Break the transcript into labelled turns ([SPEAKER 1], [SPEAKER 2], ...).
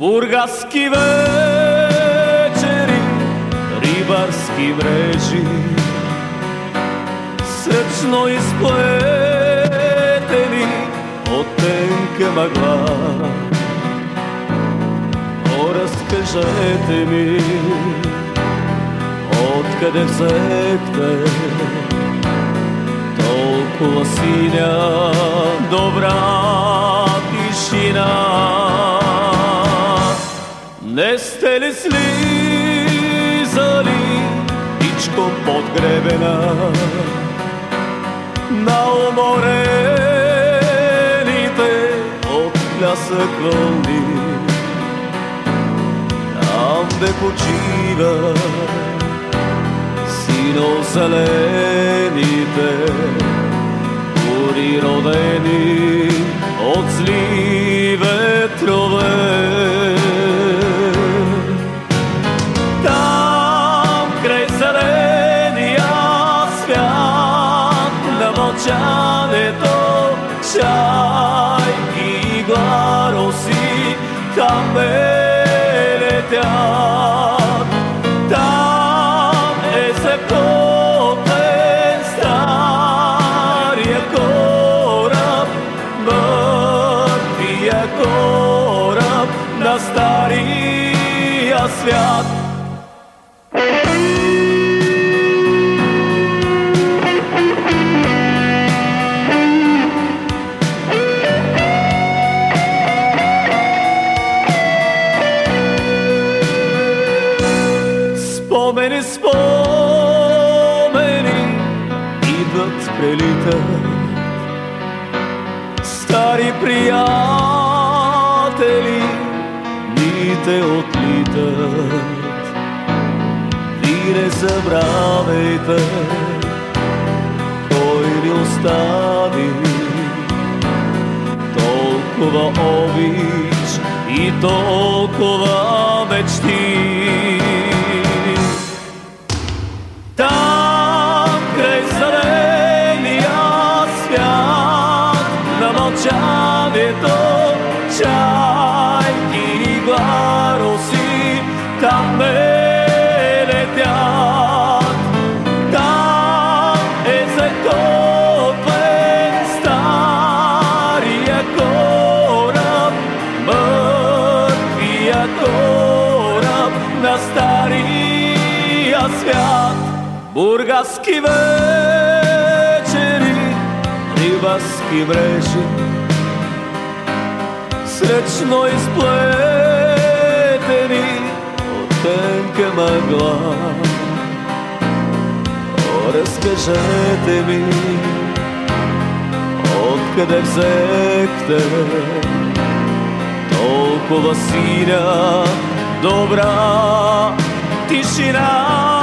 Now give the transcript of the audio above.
[SPEAKER 1] Бургаски вечери, рибарски мрежи, сръчно изплетени от тенка мъгла. О, разкажете ми, откъде взехте толкова синя добра тишина. Не сте ли слизали тичко под гребена на уморените от плясък вълни? Там де почива сино зелените гори родени от зли Oceaneto sjajki glarosi kapeletjat Tam e se poten star je korab Mrtvi je korab na Спомени, спомени идват, прелитат Стари приятели ни те отлитат. Ви не забравяйте кой ни остави. Толкова обич и толкова мечти. Бургаски вечери, рибаски мрежи, сречно изплетени от тънка мъгла. О, разкажете ми, откъде взехте толкова синя добра тишина.